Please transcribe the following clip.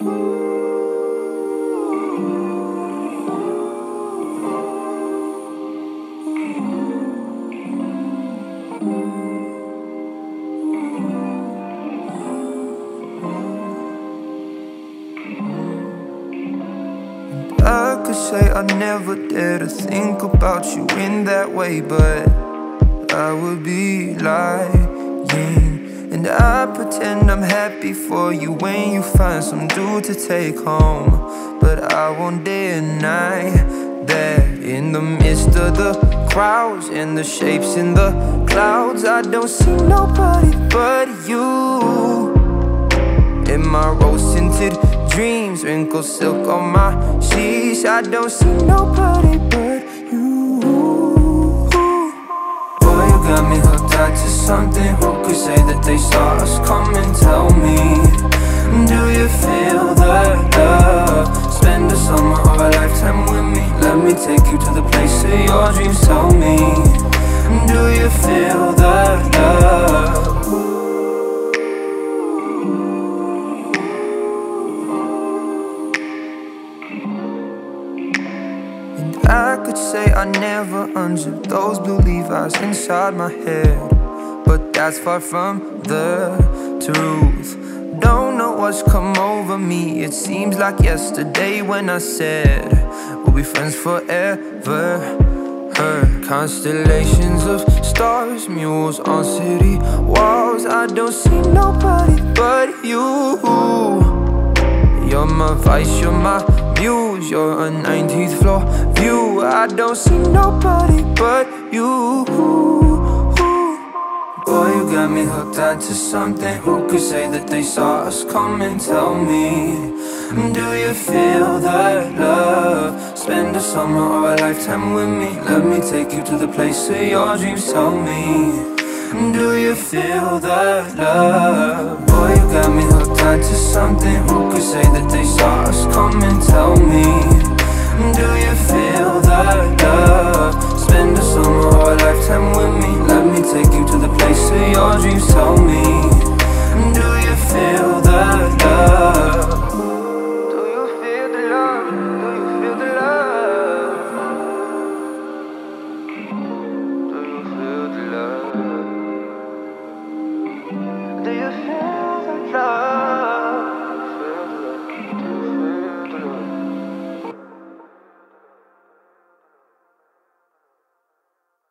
I could say I never dare to think about you in that way, but I would be lying. And I pretend I'm happy for you when you find some dude to take home. But I won't deny that in the midst of the crowds and the shapes in the clouds, I don't see nobody but you. In my rose tinted dreams, wrinkled silk on my sheets, I don't see nobody to something. Who could say that they saw us coming? Tell me, do you feel the love? Spend a summer or a lifetime with me. Let me take you to the place of your dreams. Tell me, do you feel the love? And I could say I never unzipped those blue Levi's inside my head. But that's far from the truth. Don't know what's come over me. It seems like yesterday when I said we'll be friends forever. Her constellations of stars, mules on city walls. I don't see nobody but you. You're my vice, you're my muse, you're a 19th floor view. I don't see nobody but you. Me hooked onto something. Who could say that they saw us coming? Tell me, do you feel that love? Spend a summer or a lifetime with me. Let me take you to the place of your dreams. Tell me. Do you feel that love? Boy, you got me hooked onto something dreams told me Do you feel the love? Do you feel the love? Do you feel the love? Do you feel the love? Do you feel